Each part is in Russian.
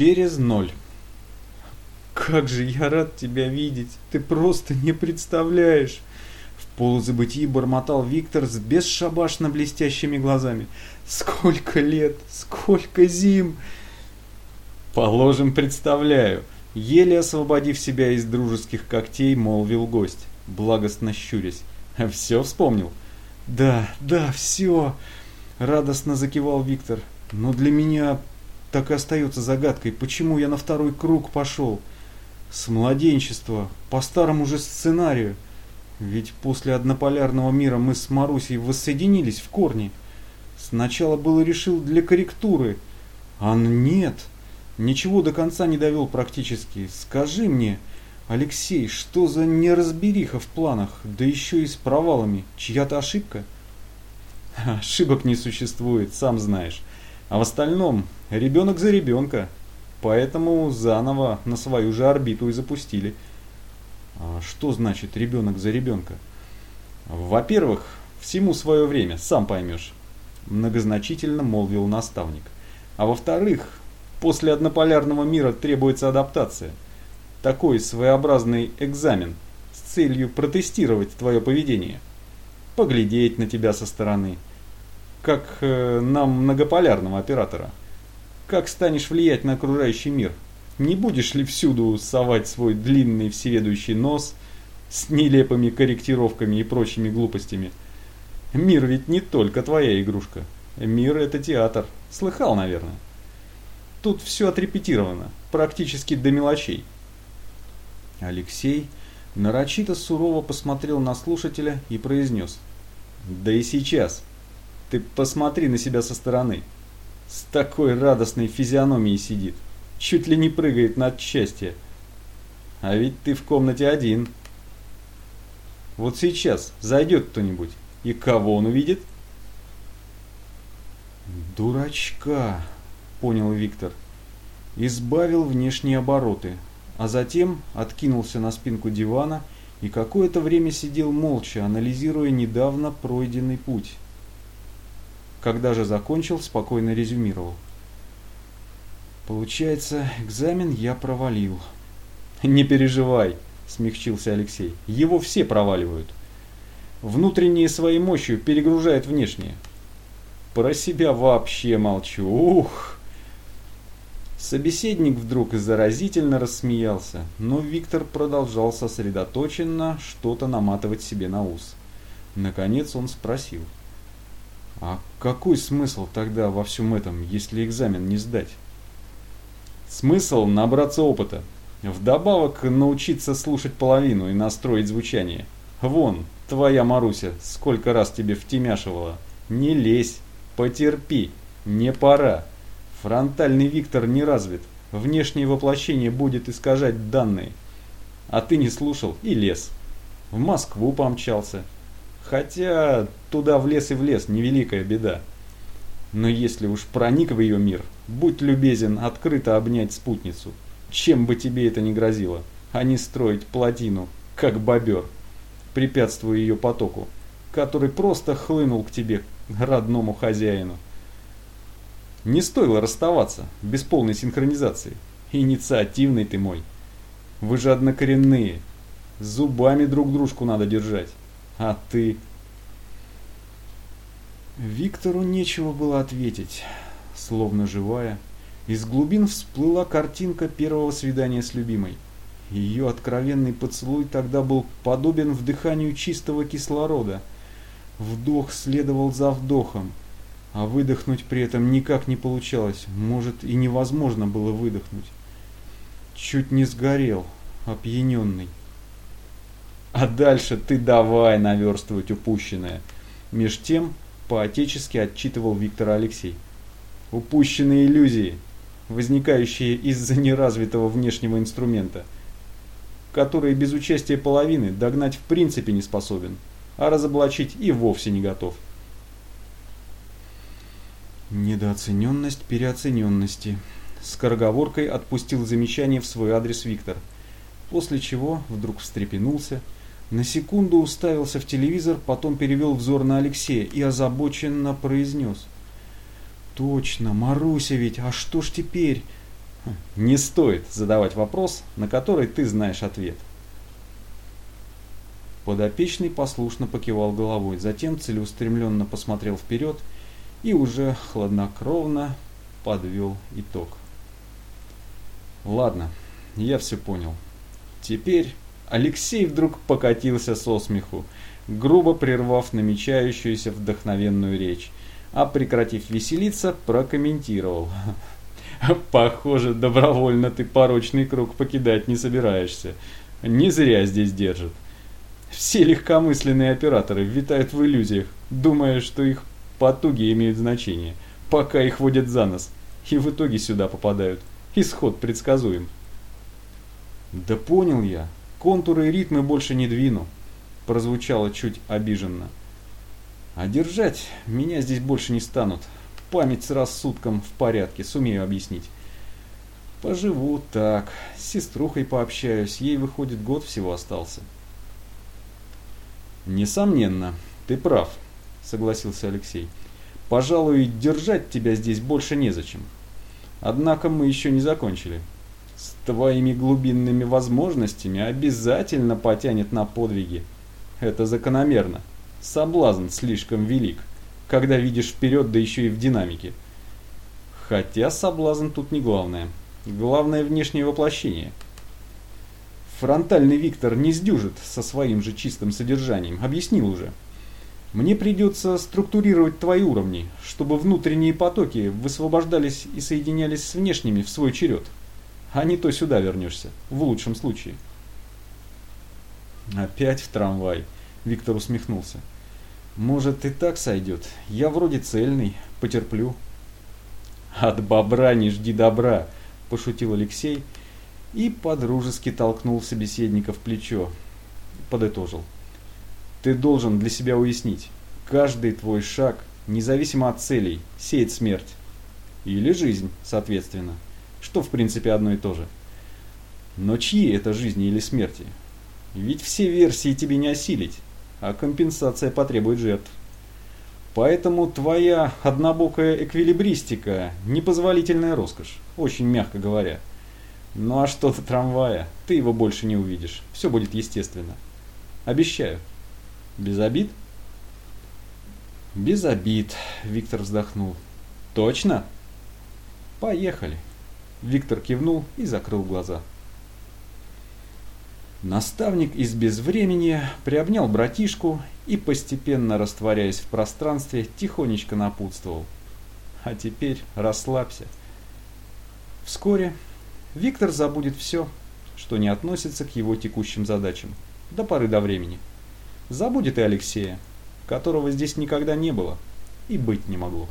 Через ноль. Как же я рад тебя видеть, ты просто не представляешь. В полузабытии бормотал Виктор с бесшабашно блестящими глазами. Сколько лет, сколько зим. Положим, представляю. Еле освободив себя из дружеских когтей, молвил гость, благостно щурясь. Все вспомнил? Да, да, все. Радостно закивал Виктор. Но для меня так и остается загадкой, почему я на второй круг пошел. С младенчества, по старому же сценарию. Ведь после однополярного мира мы с Марусей воссоединились в корне. Сначала было решил для корректуры, а нет, ничего до конца не довел практически. Скажи мне, Алексей, что за неразбериха в планах, да еще и с провалами, чья-то ошибка? Ошибок не существует, сам знаешь. А в остальном, ребенок за ребенка. Поэтому заново на свою же орбиту и запустили. А что значит ребенок за ребенка? Во-первых, всему свое время, сам поймешь. Многозначительно молвил наставник. А во-вторых, после однополярного мира требуется адаптация. Такой своеобразный экзамен с целью протестировать твое поведение. Поглядеть на тебя со стороны – как э, нам многополярного оператора. Как станешь влиять на окружающий мир? Не будешь ли всюду совать свой длинный всеведущий нос с нелепыми корректировками и прочими глупостями? Мир ведь не только твоя игрушка. Мир это театр. Слыхал, наверное. Тут все отрепетировано, практически до мелочей. Алексей нарочито сурово посмотрел на слушателя и произнес. Да и сейчас – ты посмотри на себя со стороны. С такой радостной физиономией сидит. Чуть ли не прыгает от счастья. А ведь ты в комнате один. Вот сейчас зайдет кто-нибудь. И кого он увидит? Дурачка, понял Виктор. Избавил внешние обороты, а затем откинулся на спинку дивана и какое-то время сидел молча, анализируя недавно пройденный путь. Когда же закончил, спокойно резюмировал. Получается, экзамен я провалил. Не переживай, смягчился Алексей. Его все проваливают. Внутренние своей мощью перегружают внешние. Про себя вообще молчу. Ух! Собеседник вдруг заразительно рассмеялся, но Виктор продолжал сосредоточенно что-то наматывать себе на ус. Наконец он спросил. — а какой смысл тогда во всем этом, если экзамен не сдать? Смысл набраться опыта. Вдобавок научиться слушать половину и настроить звучание. Вон, твоя Маруся, сколько раз тебе втемяшивала. Не лезь, потерпи, не пора. Фронтальный Виктор не развит. Внешнее воплощение будет искажать данные. А ты не слушал и лез. В Москву помчался. Хотя туда в лес и в лес, невеликая беда. Но если уж проник в ее мир, будь любезен открыто обнять спутницу, чем бы тебе это ни грозило, а не строить плотину, как бобер, препятствуя ее потоку, который просто хлынул к тебе, родному хозяину. Не стоило расставаться без полной синхронизации. Инициативный ты мой. Вы же однокоренные. Зубами друг дружку надо держать. А ты... Виктору нечего было ответить. Словно живая, из глубин всплыла картинка первого свидания с любимой. Ее откровенный поцелуй тогда был подобен вдыханию чистого кислорода. Вдох следовал за вдохом, а выдохнуть при этом никак не получалось, может и невозможно было выдохнуть. Чуть не сгорел, опьяненный. А дальше ты давай наверстывать упущенное. Меж тем, по-отечески отчитывал Виктор Алексей. Упущенные иллюзии, возникающие из-за неразвитого внешнего инструмента, который без участия половины догнать в принципе не способен, а разоблачить и вовсе не готов. Недооцененность переоцененности. Скороговоркой отпустил замечание в свой адрес Виктор, после чего вдруг встрепенулся на секунду уставился в телевизор, потом перевел взор на Алексея и озабоченно произнес. «Точно, Маруся ведь, а что ж теперь? Не стоит задавать вопрос, на который ты знаешь ответ. Подопечный послушно покивал головой, затем целеустремленно посмотрел вперед и уже хладнокровно подвел итог. Ладно, я все понял. Теперь Алексей вдруг покатился со смеху, грубо прервав намечающуюся вдохновенную речь, а прекратив веселиться, прокомментировал. Похоже, добровольно ты порочный круг покидать не собираешься. Не зря здесь держат. Все легкомысленные операторы витают в иллюзиях, думая, что их потуги имеют значение, пока их водят за нос, и в итоге сюда попадают. Исход предсказуем. Да понял я. Контуры и ритмы больше не двину. Прозвучало чуть обиженно. А держать меня здесь больше не станут. Память с рассудком в порядке, сумею объяснить. Поживу так, с сеструхой пообщаюсь, ей выходит год всего остался. Несомненно, ты прав, согласился Алексей. Пожалуй, держать тебя здесь больше незачем. Однако мы еще не закончили. С твоими глубинными возможностями обязательно потянет на подвиги. Это закономерно. Соблазн слишком велик, когда видишь вперед, да еще и в динамике. Хотя соблазн тут не главное. Главное внешнее воплощение – Фронтальный Виктор не сдюжит со своим же чистым содержанием, объяснил уже. Мне придется структурировать твои уровни, чтобы внутренние потоки высвобождались и соединялись с внешними в свой черед. А не то сюда вернешься, в лучшем случае. Опять в трамвай, Виктор усмехнулся. Может и так сойдет, я вроде цельный, потерплю. От бобра не жди добра, пошутил Алексей и подружески толкнул собеседника в плечо. Подытожил. Ты должен для себя уяснить, каждый твой шаг, независимо от целей, сеет смерть. Или жизнь, соответственно, что в принципе одно и то же. Но чьи это жизни или смерти? Ведь все версии тебе не осилить, а компенсация потребует жертв. Поэтому твоя однобокая эквилибристика – непозволительная роскошь, очень мягко говоря – ну а что до трамвая? Ты его больше не увидишь. Все будет естественно. Обещаю. Без обид? Без обид, Виктор вздохнул. Точно? Поехали. Виктор кивнул и закрыл глаза. Наставник из безвремени приобнял братишку и, постепенно растворяясь в пространстве, тихонечко напутствовал. А теперь расслабься. Вскоре Виктор забудет все, что не относится к его текущим задачам, до поры до времени. Забудет и Алексея, которого здесь никогда не было и быть не могло.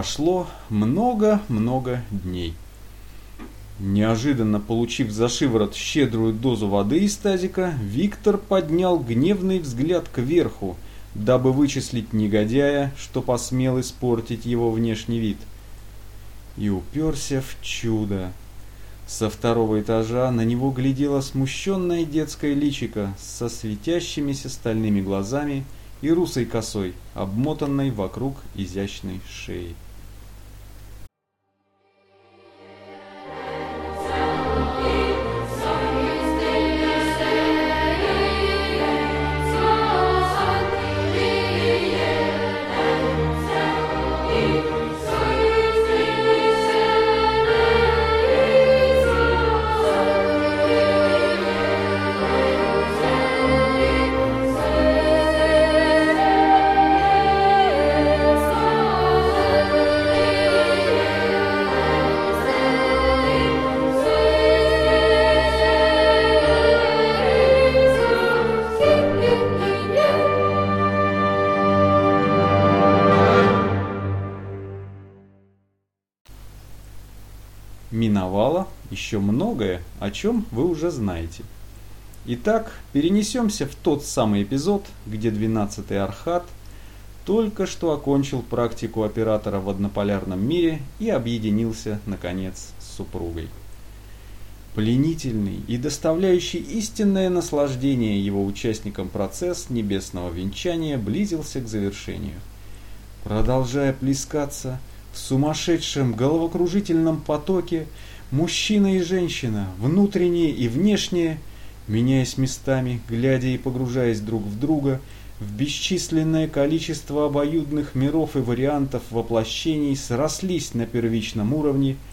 Прошло много-много дней. Неожиданно получив за шиворот щедрую дозу воды из тазика, Виктор поднял гневный взгляд кверху, дабы вычислить негодяя, что посмел испортить его внешний вид. И уперся в чудо. Со второго этажа на него глядело смущенное детское личико со светящимися стальными глазами и русой косой, обмотанной вокруг изящной шеи. Миновало еще многое, о чем вы уже знаете. Итак, перенесемся в тот самый эпизод, где 12-й Архат только что окончил практику оператора в однополярном мире и объединился, наконец, с супругой. Пленительный и доставляющий истинное наслаждение его участникам процесс небесного венчания близился к завершению. Продолжая плескаться в сумасшедшем головокружительном потоке, мужчина и женщина, внутренние и внешние, меняясь местами, глядя и погружаясь друг в друга, в бесчисленное количество обоюдных миров и вариантов воплощений срослись на первичном уровне –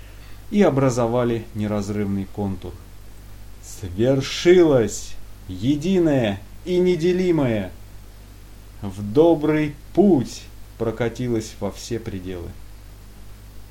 и образовали неразрывный контур. Свершилось единое и неделимое. В добрый путь прокатилось во все пределы.